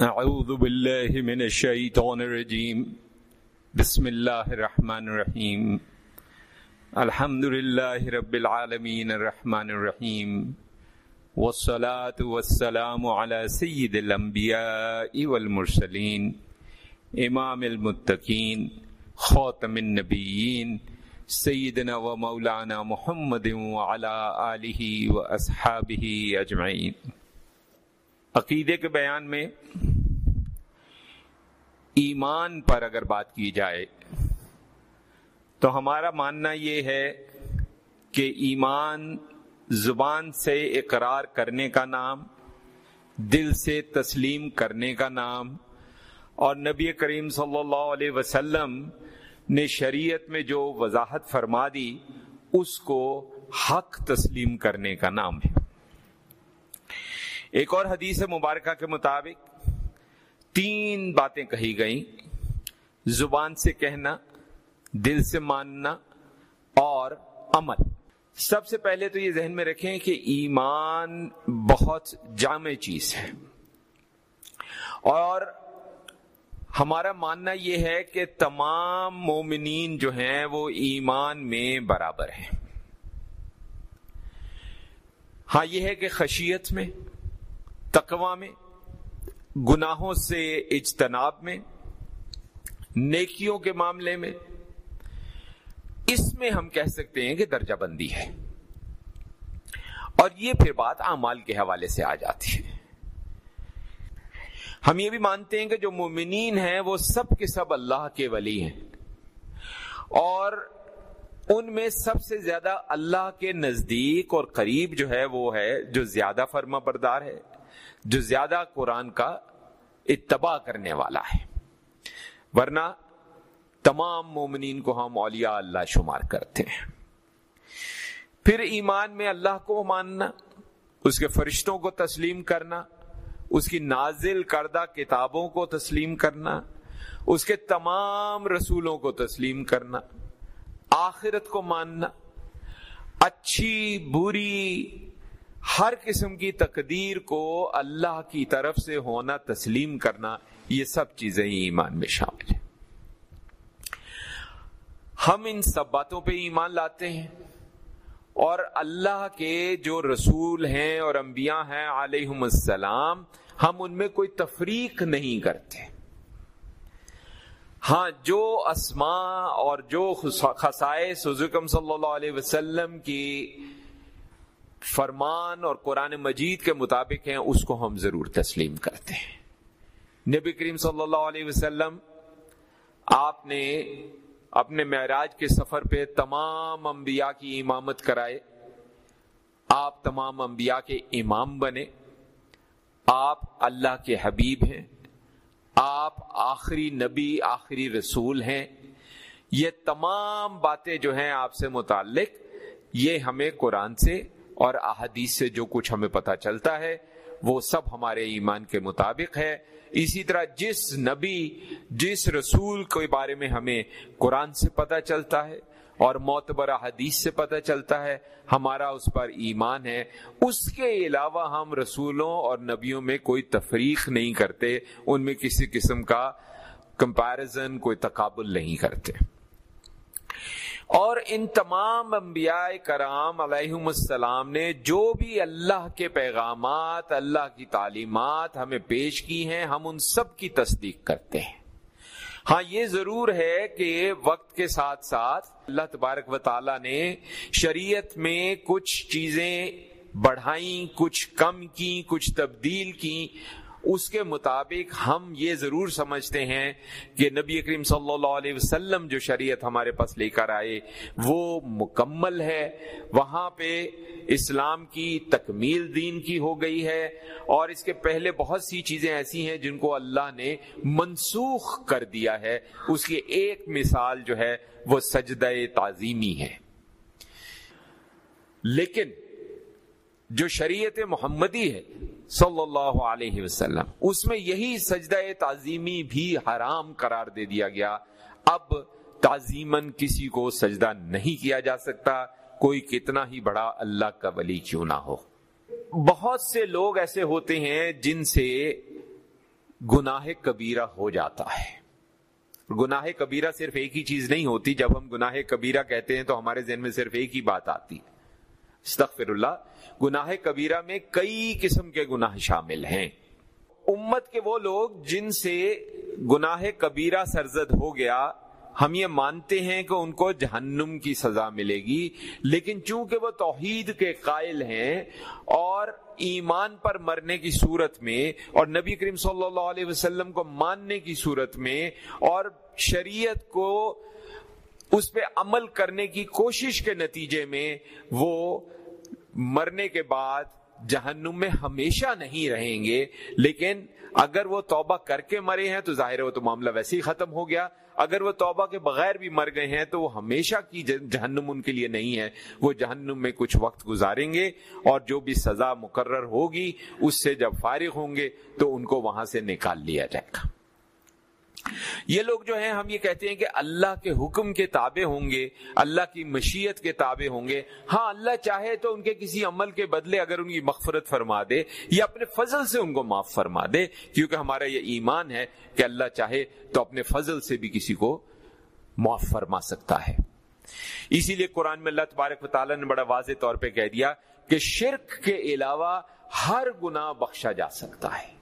اعوذ باللہ من الشیطان الرجیم بسم اللہ الرحمن الرحیم الحمد للہ رب العالمین الرحمن الرحیم والصلاة والسلام على سید الانبیاء والمرسلین امام المتقین خاتم النبیین سیدنا و مولانا محمد وعلى آلہ و اصحابہ اجمعین عقیدے کے بیان میں ایمان پر اگر بات کی جائے تو ہمارا ماننا یہ ہے کہ ایمان زبان سے اقرار کرنے کا نام، دل سے تسلیم کرنے کا نام، اور نبی کریم صلی اللہ علیہ وسلم نے شریعت میں جو وضاحت فرما دی، اس کو حق تسلیم کرنے کا نام ہے۔ ایک اور حدیث مبارکہ کے مطابق تین باتیں کہی گئیں۔ زبان سے کہنا، دل سے ماننا اور عمل۔ سب سے پہلے تو یہ ذہن میں رکھیں کہ ایمان بہت جامع چیز ہے۔ اور ہمارا ماننا یہ ہے کہ تمام مومنین جو ہیں وہ ایمان میں برابر ہیں۔ ہاں یہ ہے کہ خشیت میں تقوا میں، گناہوں سے اجتناب میں، نیکیوں کے معاملے میں، اس میں ہم کہہ سکتے ہیں کہ درجہ بندی ہے۔ اور یہ پھر بات اعمال کے حوالے سے آ جاتی ہے۔ ہم یہ بھی مانتے ہیں کہ جو مومنین ہیں، وہ سب کے سب اللہ کے ولی ہیں۔ اور ان میں سب سے زیادہ اللہ کے نزدیک اور قریب جو ہے، وہ ہے، جو زیادہ فرما بردار ہے۔ جو زیادہ قرآن کا اتباع کرنے والا ہے۔ ورنہ تمام مومنین کو ہم اولیاء اللہ شمار کرتے ہیں۔ پھر ایمان میں اللہ کو ماننا، اس کے فرشتوں کو تسلیم کرنا، اس کی نازل کردہ کتابوں کو تسلیم کرنا، اس کے تمام رسولوں کو تسلیم کرنا، آخرت کو ماننا، اچھی، بری ہر قسم کی تقدیر کو اللہ کی طرف سے ہونا، تسلیم کرنا، یہ سب چیزیں ایمان میں شامل ہیں۔ ہم ان سب باتوں پہ ایمان لاتے ہیں اور اللہ کے جو رسول ہیں اور انبیاء ہیں علیہم السلام، ہم ان میں کوئی تفریق نہیں کرتے۔ ہاں جو اسما اور جو خسائے حضرکم صلی اللہ علیہ وسلم کی فرمان اور قرآن مجید کے مطابق ہیں، اس کو ہم ضرور تسلیم کرتے ہیں۔ نبی کریم صلی اللہ علیہ وسلم، آپ نے اپنے معراج کے سفر پہ تمام انبیاء کی امامت کرائے۔ آپ تمام انبیاء کے امام بنے۔ آپ اللہ کے حبیب ہیں۔ آپ آخری نبی، آخری رسول ہیں۔ یہ تمام باتیں جو ہیں آپ سے متعلق، یہ ہمیں قرآن سے اور احادیث سے جو کچھ ہمیں پتا چلتا ہے، وہ سب ہمارے ایمان کے مطابق ہے۔ اسی طرح جس نبی، جس رسول کے بارے میں ہمیں قرآن سے پتا چلتا ہے اور معتبر حدیث سے پتہ چلتا ہے، ہمارا اس پر ایمان ہے۔ اس کے علاوہ ہم رسولوں اور نبیوں میں کوئی تفریق نہیں کرتے، ان میں کسی قسم کا کمپیرزن، کوئی تقابل نہیں کرتے۔ اور ان تمام انبیاء کرام علیہم السلام نے جو بھی اللہ کے پیغامات، اللہ کی تعلیمات ہمیں پیش کی ہیں، ہم ان سب کی تصدیق کرتے ہیں۔ ہاں یہ ضرور ہے کہ وقت کے ساتھ ساتھ اللہ تبارک و تعالی نے شریعت میں کچھ چیزیں بڑھائیں، کچھ کم کی کچھ تبدیل کی اس کے مطابق ہم یہ ضرور سمجھتے ہیں کہ نبی کریم صلی اللہ علیہ وسلم جو شریعت ہمارے پاس لے کر آئے، وہ مکمل ہے۔ وہاں پہ اسلام کی تکمیل دین کی ہو گئی ہے اور اس کے پہلے بہت سی چیزیں ایسی ہیں جن کو اللہ نے منسوخ کر دیا ہے۔ اس کی ایک مثال جو ہے وہ سجدہ تعظیمی ہے۔ لیکن جو شریعت محمدی ہے، صلی اللہ علیہ وسلم، اس میں یہی سجدہ تعظیمی بھی حرام قرار دے دیا گیا۔ اب تعظیمن کسی کو سجدہ نہیں کیا جا سکتا، کوئی کتنا ہی بڑا اللہ کا ولی کیوں نہ ہو۔ بہت سے لوگ ایسے ہوتے ہیں جن سے گناہ کبیرہ ہو جاتا ہے۔ گناہ کبیرہ صرف ایک ہی چیز نہیں ہوتی، جب ہم گناہ کبیرہ کہتے ہیں تو ہمارے ذہن میں صرف ایک ہی بات آتی ہے۔ استغفر اللہ، گناہ کبیرہ میں کئی قسم کے گناہ شامل ہیں۔ امت کے وہ لوگ جن سے گناہ کبیرہ سرزد ہو گیا، ہم یہ مانتے ہیں کہ ان کو جہنم کی سزا ملے گی، لیکن چونکہ وہ توحید کے قائل ہیں اور ایمان پر مرنے کی صورت میں اور نبی کریم صلی اللہ علیہ وسلم کو ماننے کی صورت میں اور شریعت کو اس پہ عمل کرنے کی کوشش کے نتیجے میں وہ مرنے کے بعد جہنم میں ہمیشہ نہیں رہیں گے، لیکن اگر وہ توبہ کر کے مرے ہیں تو ظاہر ہے وہ تو معاملہ ویسے ہی ختم ہو گیا۔ اگر وہ توبہ کے بغیر بھی مر گئے ہیں تو وہ ہمیشہ کی جہنم ان کے لیے نہیں ہے۔ وہ جہنم میں کچھ وقت گزاریں گے اور جو بھی سزا مقرر ہوگی، اس سے جب فارغ ہوں گے تو ان کو وہاں سے نکال لیا جائے گا۔ یہ لوگ جو ہیں، ہم یہ کہتے ہیں کہ اللہ کے حکم کے تابع ہوں گے، اللہ کی مشیت کے تابع ہوں گے۔ ہاں اللہ چاہے تو ان کے کسی عمل کے بدلے اگر ان کی مغفرت فرما دے یا اپنے فضل سے ان کو معاف فرما دے، کیونکہ ہمارا یہ ایمان ہے کہ اللہ چاہے تو اپنے فضل سے بھی کسی کو معاف فرما سکتا ہے۔ اسی لیے قرآن میں اللہ تبارک و تعالیٰ نے بڑا واضح طور پہ کہہ دیا کہ شرک کے علاوہ ہر گناہ بخشا جا سکتا ہے۔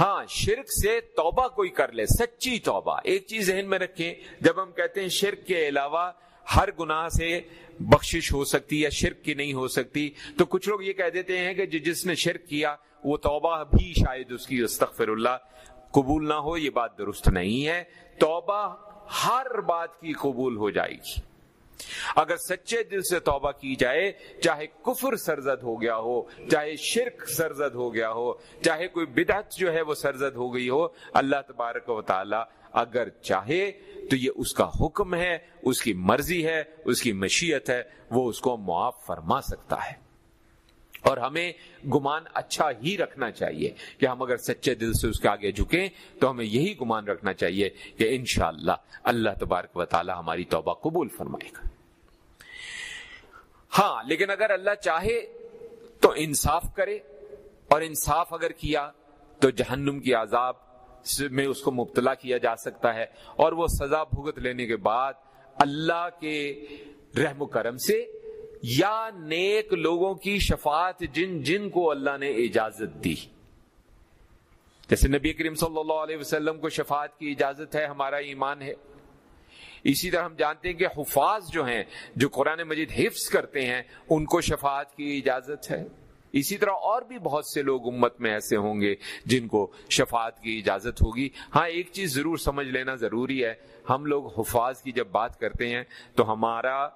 ہاں شرک سے توبہ کوئی کر لے، سچی توبہ۔ ایک چیز ذہن میں رکھیں، جب ہم کہتے ہیں شرک کے علاوہ ہر گناہ سے بخشش ہو سکتی یا شرک کی نہیں ہو سکتی، تو کچھ لوگ یہ کہہ دیتے ہیں کہ جس نے شرک کیا، وہ توبہ بھی شاید اس کی، استغفر اللہ، قبول نہ ہو، یہ بات درست نہیں ہے۔ توبہ ہر بات کی قبول ہو جائے گی۔ اگر سچے دل سے توبہ کی جائے، چاہے کفر سرزد ہو گیا ہو، چاہے شرک سرزد ہو گیا ہو، چاہے کوئی بدعت جو ہے وہ سرزد ہو گئی ہو، اللہ تبارک و تعالی اگر چاہے تو یہ اس کا حکم ہے، اس کی مرضی ہے، اس کی مشیت ہے، وہ اس کو معاف فرما سکتا ہے۔ اور ہمیں گمان اچھا ہی رکھنا چاہیے کہ ہم اگر سچے دل سے اس کے آگے جھکیں تو ہمیں یہی گمان رکھنا چاہیے کہ انشاءاللہ اللہ تبارک و تعالی ہماری توبہ قبول فرمائے گا۔ ہاں لیکن اگر اللہ چاہے تو انصاف کرے، اور انصاف اگر کیا تو جہنم کی عذاب میں اس کو مبتلا کیا جا سکتا ہے، اور وہ سزا بھگت لینے کے بعد اللہ کے رحم و کرم سے یا نیک لوگوں کی شفاعت جن جن کو اللہ نے اجازت دی۔ جیسے نبی کریم صلی اللہ علیہ وسلم کو شفاعت کی اجازت ہے، ہمارا ایمان ہے۔ اسی طرح ہم جانتے ہیں کہ حفاظ جو ہیں، جو قرآن مجید حفظ کرتے ہیں، ان کو شفاعت کی اجازت ہے۔ اسی طرح اور بھی بہت سے لوگ امت میں ایسے ہوں گے جن کو شفاعت کی اجازت ہوگی۔ ہاں ایک چیز ضرور سمجھ لینا ضروری ہے۔ ہم لوگ حفاظ کی جب بات کرتے ہیں تو ہمارا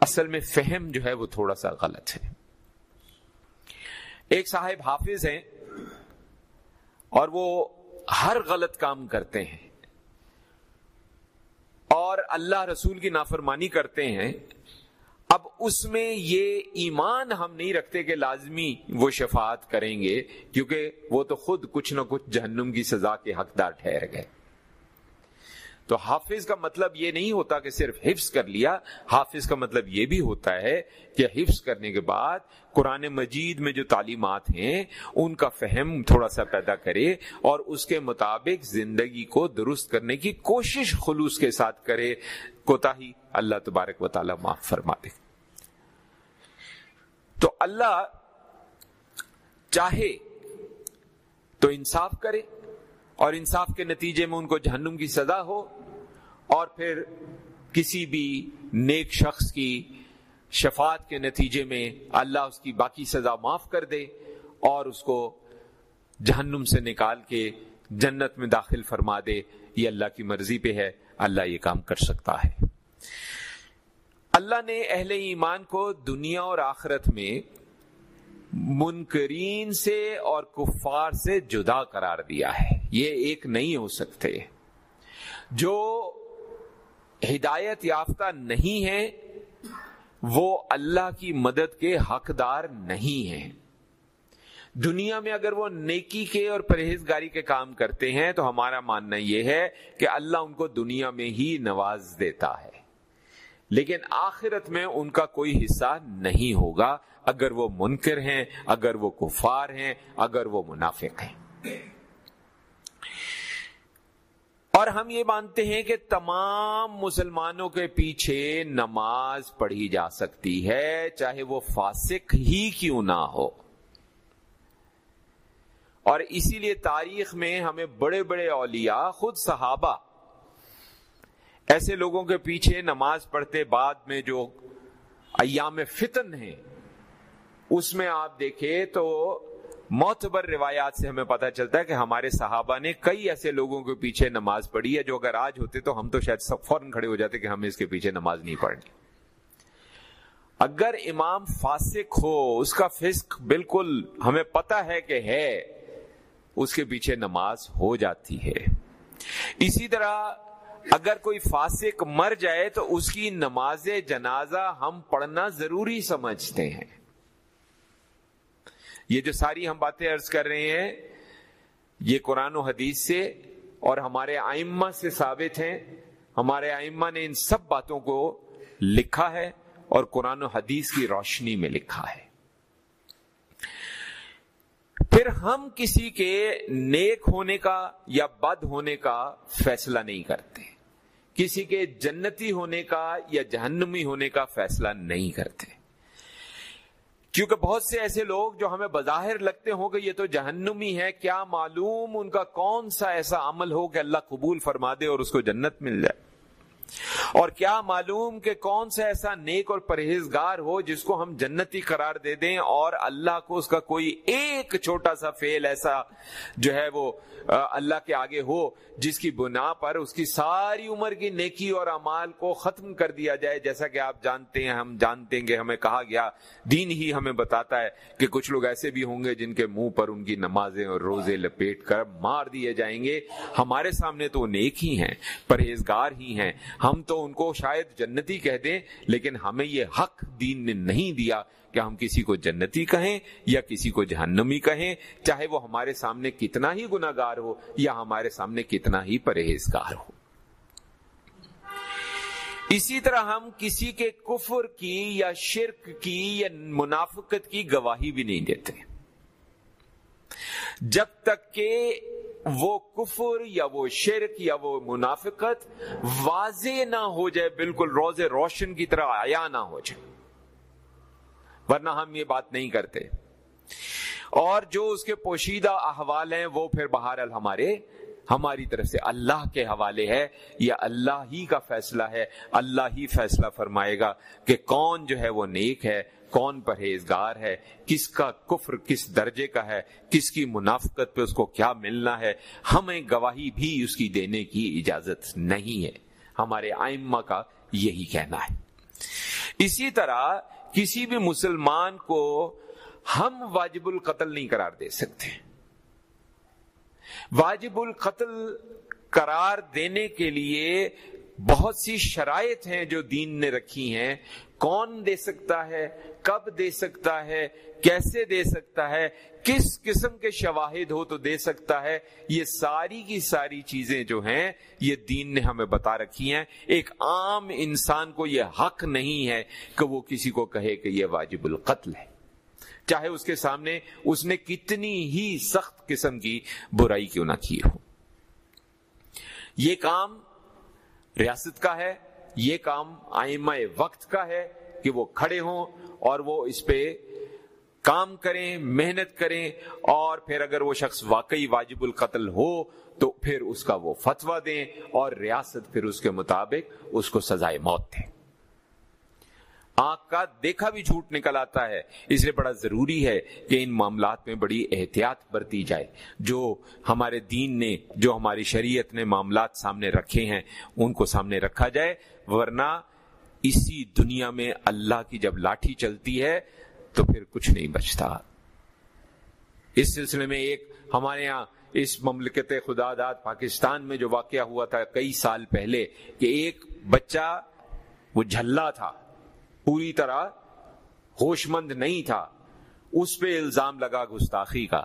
اصل میں فہم جو ہے وہ تھوڑا سا غلط ہے۔ ایک صاحب حافظ ہیں اور وہ ہر غلط کام کرتے ہیں اور اللہ رسول کی نافرمانی کرتے ہیں۔ اب اس میں یہ ایمان ہم نہیں رکھتے کہ لازمی وہ شفاعت کریں گے، کیونکہ وہ تو خود کچھ نہ کچھ جہنم کی سزا کے حقدار ٹھہر گئے۔ تو حافظ کا مطلب یہ نہیں ہوتا کہ صرف حفظ کر لیا، حافظ کا مطلب یہ بھی ہوتا ہے کہ حفظ کرنے کے بعد قرآن مجید میں جو تعلیمات ہیں، ان کا فہم تھوڑا سا پیدا کرے اور اس کے مطابق زندگی کو درست کرنے کی کوشش خلوص کے ساتھ کرے۔ کوتا ہی اللہ تبارک و تعالی معاف فرما دے تو اللہ چاہے تو انصاف کرے اور انصاف کے نتیجے میں ان کو جہنم کی سزا ہو۔ اور پھر کسی بھی نیک شخص کی شفاعت کے نتیجے میں اللہ اس کی باقی سزا معاف کر دے اور اس کو جہنم سے نکال کے جنت میں داخل فرما دے۔ یہ اللہ کی مرضی پہ ہے۔ اللہ یہ کام کر سکتا ہے۔ اللہ نے اہل ایمان کو دنیا اور آخرت میں منکرین سے اور کفار سے جدا قرار دیا ہے۔ یہ ایک نہیں ہو سکتے۔ جو ہدایت یافتہ نہیں ہے، وہ اللہ کی مدد کے حقدار نہیں ہیں۔ دنیا میں اگر وہ نیکی کے اور پرہیزگاری کے کام کرتے ہیں، تو ہمارا ماننا یہ ہے کہ اللہ ان کو دنیا میں ہی نواز دیتا ہے۔ لیکن آخرت میں ان کا کوئی حصہ نہیں ہوگا۔ اگر وہ منکر ہیں، اگر وہ کفار ہیں، اگر وہ منافق ہیں۔ اور ہم یہ مانتے ہیں کہ تمام مسلمانوں کے پیچھے نماز پڑھی جا سکتی ہے، چاہے وہ فاسق ہی کیوں نہ ہو۔ اور اسی لیے تاریخ میں ہمیں بڑے بڑے اولیاء، خود صحابہ، ایسے لوگوں کے پیچھے نماز پڑھتے بعد میں جو ایام فتن ہیں، اس میں آپ دیکھیں تو معتبر روایات سے ہمیں پتا چلتا ہے کہ ہمارے صحابہ نے کئی ایسے لوگوں کے پیچھے نماز پڑھی ہے جو اگر آج ہوتے تو ہم تو شاید سب فوراً کھڑے ہو جاتے کہ ہمیں اس کے پیچھے نماز نہیں پڑھنی۔ اگر امام فاسق ہو، اس کا فسق بالکل ہمیں پتا ہے کہ ہے، اس کے پیچھے نماز ہو جاتی ہے۔ اسی طرح اگر کوئی فاسق مر جائے تو اس کی نماز جنازہ ہم پڑھنا ضروری سمجھتے ہیں۔ یہ جو ساری ہم باتیں ارض کر رہے ہیں، یہ قرآن و حدیث سے اور ہمارے آئمہ سے ثابت ہیں۔ ہمارے آئمہ نے ان سب باتوں کو لکھا ہے اور قرآن و حدیث کی روشنی میں لکھا ہے۔ پھر ہم کسی کے نیک ہونے کا یا بد ہونے کا فیصلہ نہیں کرتے۔ کسی کے جنتی ہونے کا یا جہنمی ہونے کا فیصلہ نہیں کرتے۔ کیونکہ بہت سے ایسے لوگ جو ہمیں بظاہر لگتے ہوں کہ یہ تو جہنمی ہے کیا معلوم ان کا کون سا ایسا عمل ہو کہ اللہ قبول فرما دے اور اس کو جنت مل جائے؟ اور کیا معلوم کہ کون سا ایسا نیک اور پرہیزگار ہو جس کو ہم جنتی قرار دے دیں اور اللہ کو اس کا کوئی ایک چھوٹا سا فیل ایسا جو ہے وہ اللہ کے آگے ہو، جس کی بنا پر اس کی ساری عمر کی نیکی اور امال کو ختم کر دیا جائے۔ جیسا کہ آپ جانتے ہیں، ہم جانتے ہیں ہمیں کہا گیا، دین ہی ہمیں بتاتا ہے کہ کچھ لوگ ایسے بھی ہوں گے جن کے منہ پر ان کی نمازیں اور روزے لپیٹ کر مار دیے جائیں گے۔ ہمارے سامنے تو نیک ہی ہیں، پرہیزگار ہی ہیں۔ ہم تو ان کو شاید جنتی کہہ دیں، لیکن ہمیں یہ حق دین نے نہیں دیا کہ ہم کسی کو جنتی کہیں یا کسی کو جہنمی کہیں، چاہے وہ ہمارے سامنے کتنا ہی گناگار ہو یا ہمارے سامنے کتنا ہی پرہیزگار ہو۔ اسی طرح ہم کسی کے کفر کی یا شرک کی یا منافقت کی گواہی بھی نہیں دیتے۔ جب تک کہ وہ کفر یا وہ شرک یا وہ منافقت واضح نہ ہو جائے، بالکل روز روشن کی طرح آیا نہ ہو جائے۔ ورنہ ہم یہ بات نہیں کرتے۔ اور جو اس کے پوشیدہ احوال ہیں، وہ پھر بہرحال ہمارے، ہماری طرف سے اللہ کے حوالے ہے۔ یا اللہ ہی کا فیصلہ ہے۔ اللہ ہی فیصلہ فرمائے گا کہ کون جو ہے وہ نیک ہے۔ کون پرہیزگار ہے؟ کس کا کفر کس درجے کا ہے؟ کس کی منافقت پہ اس کو کیا ملنا ہے؟ ہمیں گواہی بھی اس کی دینے کی اجازت نہیں ہے۔ ہمارے آئمہ کا یہی کہنا ہے۔ اسی طرح کسی بھی مسلمان کو ہم واجب القتل نہیں قرار دے سکتے۔ واجب القتل قرار دینے کے لیے بہت سی شرائط ہیں جو دین نے رکھی ہیں۔ کون دے سکتا ہے؟ کب دے سکتا ہے؟ کیسے دے سکتا ہے؟ کس قسم کے شواہد ہو تو دے سکتا ہے؟ یہ ساری کی ساری چیزیں جو ہیں، یہ دین نے ہمیں بتا رکھی ہیں۔ ایک عام انسان کو یہ حق نہیں ہے کہ وہ کسی کو کہے کہ یہ واجب القتل ہے۔ چاہے اس کے سامنے اس نے کتنی ہی سخت قسم کی برائی کیوں نہ کی ہو۔ یہ کام ریاست کا ہے، یہ کام آئمہ وقت کا ہے کہ وہ کھڑے ہوں اور وہ اس پہ کام کریں، محنت کریں اور پھر اگر وہ شخص واقعی واجب القتل ہو تو پھر اس کا وہ فتویٰ دیں اور ریاست پھر اس کے مطابق اس کو سزائے موت دیں۔ آنکھ کا دیکھا بھی جھوٹ نکل آتا ہے۔ اس لیے بڑا ضروری ہے کہ ان معاملات میں بڑی احتیاط برتی جائے۔ جو ہمارے دین نے، جو ہماری شریعت نے معاملات سامنے رکھے ہیں، ان کو سامنے رکھا جائے۔ ورنہ اسی دنیا میں اللہ کی جب لاٹھی چلتی ہے، تو پھر کچھ نہیں بچتا۔ اس سلسلے میں ایک ہمارے یہاں اس مملکت خدا داد پاکستان میں جو واقعہ ہوا تھا کئی سال پہلے، کہ ایک بچہ وہ جھلا تھا۔ پوری طرح ہوش مند نہیں تھا۔ اس پہ الزام لگا گستاخی کا۔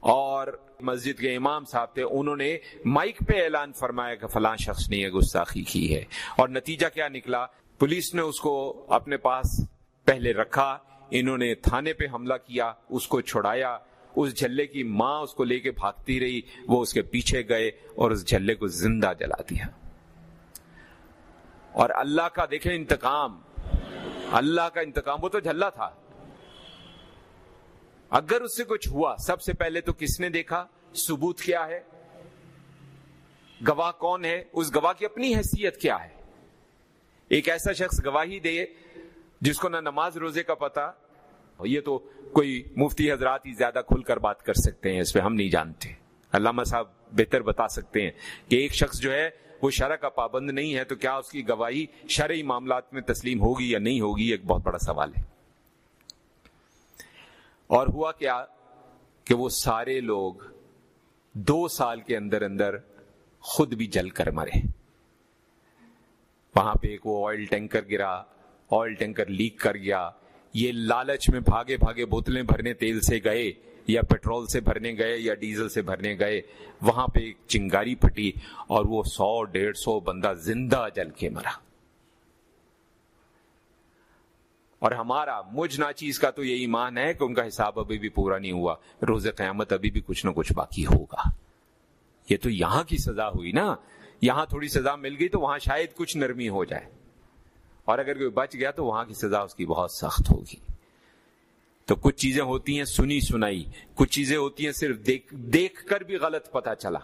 اور مسجد کے امام صاحب تھے، انہوں نے مائک پہ اعلان فرمایا کہ فلاں شخص نے یہ گستاخی کی ہے۔ اور نتیجہ کیا نکلا؟ پولیس نے اس کو اپنے پاس پہلے رکھا، انہوں نے تھانے پہ حملہ کیا، اس کو چھڑایا۔ اس جھلے کی ماں اس کو لے کے بھاگتی رہی، وہ اس کے پیچھے گئے اور اس جھلے کو زندہ جلا دیا۔ اور اللہ کا دیکھیں انتقام۔ اللہ کا انتقام، وہ تو جھلا تھا۔ اگر اس سے کچھ ہوا، سب سے پہلے تو کس نے دیکھا؟ ثبوت کیا ہے؟ گواہ کون ہے؟ اس گواہ کی اپنی حیثیت کیا ہے؟ ایک ایسا شخص گواہی دے جس کو نہ نماز، روزے کا پتا یہ تو کوئی مفتی حضرات ہی زیادہ کھل کر بات کر سکتے ہیں، اس پہ ہم نہیں جانتے۔ علامہ صاحب بہتر بتا سکتے ہیں کہ ایک شخص جو ہے وہ شرح کا پابند نہیں ہے تو کیا اس کی گواہی شرعی معاملات میں تسلیم ہوگی یا نہیں ہوگی ایک بہت بڑا سوال ہے۔ اور ہوا کیا کہ وہ سارے لوگ دو سال کے اندر اندر خود بھی جل کر مرے۔ وہاں پہ ایک وہ آئل ٹینکر گرا آئل ٹینکر لیک کر گیا۔ یہ لالچ میں بھاگے بھاگے بوتلیں بھرنے تیل سے گئے۔ یا پیٹرول سے بھرنے گئے یا ڈیزل سے بھرنے گئے، وہاں پہ ایک چنگاری پھٹی اور وہ سو، ڈیڑھ سو بندہ زندہ جل کے مرا۔ اور ہمارا مجھ ناچیز کا تو یہ ایمان ہے کہ ان کا حساب ابھی بھی پورا نہیں ہوا، روز قیامت ابھی بھی کچھ نہ کچھ باقی ہوگا۔ یہ تو یہاں کی سزا ہوئی نا، یہاں تھوڑی سزا مل گئی تو وہاں شاید کچھ نرمی ہو جائے۔ اور اگر کوئی بچ گیا تو وہاں کی سزا اس کی بہت سخت ہوگی۔ تو کچھ چیزیں ہوتی ہیں سنی سنائی، کچھ چیزیں ہوتی ہیں صرف دیکھ دیکھ کر بھی غلط پتا چلا۔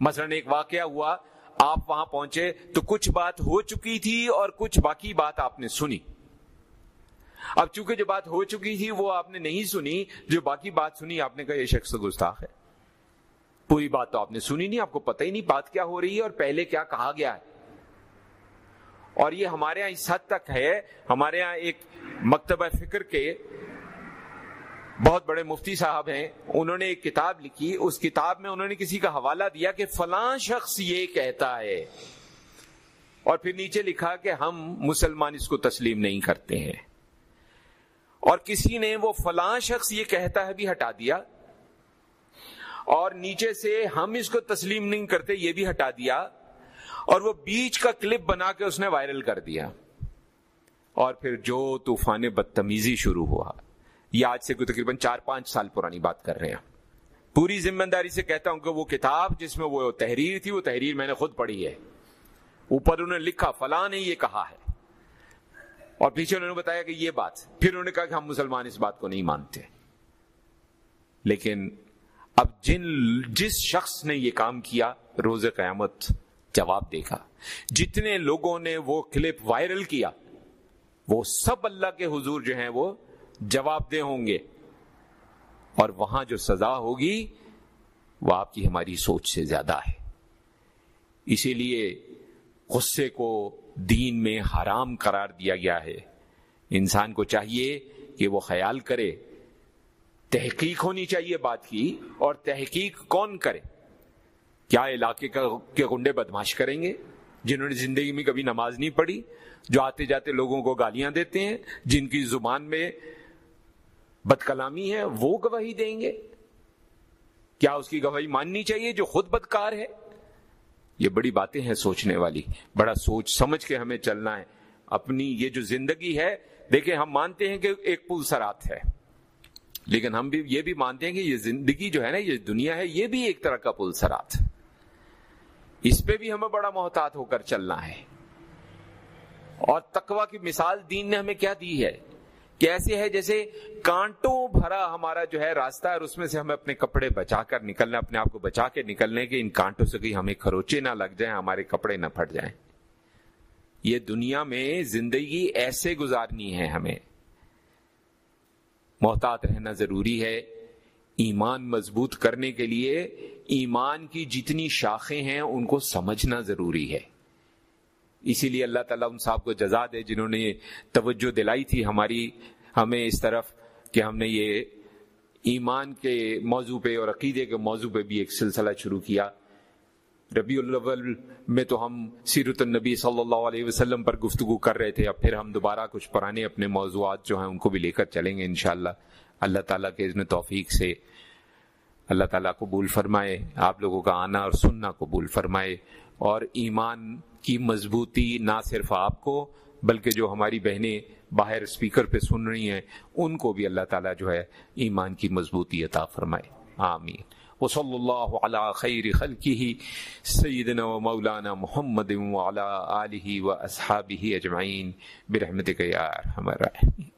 مثلا ایک واقعہ ہوا، آپ وہاں پہنچے تو کچھ بات ہو چکی تھی اور کچھ باقی بات آپ نے سنی۔ اب چونکہ جو بات ہو چکی تھی وہ آپ نے نہیں سنی، جو باقی بات سنی آپ نے کہا یہ شخص گستاخ ہے۔ پوری بات تو آپ نے سنی نہیں، آپ کو پتہ ہی نہیں بات کیا ہو رہی ہے اور پہلے کیا کہا گیا ہے۔ اور یہ ہمارے یہاں اس حد تک ہے، ہمارے یہاں ایک مکتبہ فکر کے بہت بڑے مفتی صاحب ہیں، انہوں نے ایک کتاب لکھی، اس کتاب میں انہوں نے کسی کا حوالہ دیا کہ فلاں شخص یہ کہتا ہے۔ اور پھر نیچے لکھا کہ ہم مسلمان اس کو تسلیم نہیں کرتے ہیں۔ اور کسی نے وہ فلاں شخص یہ کہتا ہے بھی ہٹا دیا۔ اور نیچے سے ہم اس کو تسلیم نہیں کرتے، یہ بھی ہٹا دیا۔ اور وہ بیچ کا کلپ بنا کے اس نے وائرل کر دیا۔ اور پھر جو طوفان بدتمیزی شروع ہوا، یہ آج سے تقریباً چار پانچ سال پرانی بات کر رہے ہیں۔ پوری ذمہ داری سے کہتا ہوں کہ وہ کتاب جس میں وہ تحریر تھی، وہ تحریر میں نے خود پڑھی ہے۔ اوپر انہوں نے لکھا، فلاں نے یہ کہا ہے۔ اور پیچھے انہوں نے بتایا کہ یہ بات، پھر انہوں نے کہا کہ ہم مسلمان اس بات کو نہیں مانتے۔ لیکن اب جن، جس شخص نے یہ کام کیا روز قیامت جواب دے گا جتنے لوگوں نے وہ کلپ وائرل کیا، وہ سب اللہ کے حضور جو ہیں وہ جواب دہ ہوں گے۔ اور وہاں جو سزا ہوگی، وہ آپ کی ہماری سوچ سے زیادہ ہے۔ اسی لیے غصے کو دین میں حرام قرار دیا گیا ہے۔ انسان کو چاہیے کہ وہ خیال کرے۔ تحقیق ہونی چاہیے بات کی، اور تحقیق کون کرے؟ کیا علاقے کا کے گنڈے بدماش کریں گے؟ جنہوں نے زندگی میں کبھی نماز نہیں پڑھی، جو آتے جاتے لوگوں کو گالیاں دیتے ہیں، جن کی زبان میں بد کلامی ہے، وہ گواہی دیں گے؟ کیا اس کی گواہی ماننی چاہیے جو خود بدکار ہے؟ یہ بڑی باتیں ہیں سوچنے والی۔ بڑا سوچ سمجھ کے ہمیں چلنا ہے۔ اپنی یہ جو زندگی ہے، دیکھیں ہم مانتے ہیں کہ ایک پل سرات ہے۔ لیکن ہم بھی یہ بھی مانتے ہیں کہ یہ زندگی جو ہے نا، یہ دنیا ہے، یہ بھی ایک طرح کا پل سرات۔ اس پہ بھی ہمیں بڑا محتاط ہو کر چلنا ہے۔ اور تقوا کی مثال دین نے ہمیں کیا دی ہے؟ کیسے ہے؟ جیسے کانٹوں بھرا ہمارا جو ہے راستہ اور اس میں سے ہمیں اپنے کپڑے بچا کر نکلنا اپنے آپ کو بچا کے نکلنے کے ان کانٹوں سے کہیں ہمیں کھروچے نہ لگ جائیں، ہمارے کپڑے نہ پھٹ جائیں۔ یہ دنیا میں زندگی ایسے گزارنی ہے ہمیں۔ محتاط رہنا ضروری ہے۔ ایمان مضبوط کرنے کے لیے ایمان کی جتنی شاخیں ہیں ان کو سمجھنا ضروری ہے۔ اسی لیے اللہ تعالیٰ ان صاحب کو جزا دے جنہوں نے توجہ دلائی تھی ہماری، ہمیں اس طرف کہ ہم نے یہ ایمان کے موضوع پہ اور عقیدے کے موضوع پہ بھی ایک سلسلہ شروع کیا۔ ربیع الاول میں تو ہم سیرت النبی صلی اللہ علیہ وسلم پر گفتگو کر رہے تھے، اب پھر ہم دوبارہ کچھ پرانے اپنے موضوعات جو ہیں ان کو بھی لے کر چلیں گے انشاءاللہ۔ اللہ تعالیٰ کے اذن توفیق سے اللہ تعالیٰ قبول فرمائے، آپ لوگوں کا آنا اور سننا قبول فرمائے اور ایمان کی مضبوطی نہ صرف آپ کو، بلکہ جو ہماری بہنیں باہر اسپیکر پہ سن رہی ہیں، ان کو بھی اللہ تعالیٰ جو ہے ایمان کی مضبوطی عطا فرمائے۔ آمین۔ وصلی اللہ علی خیر خلقہ، سیدنا و مولانا محمد وعلی آلہ و اصحابہ اجمعین۔ برحمتک یا ارحم الراحمین۔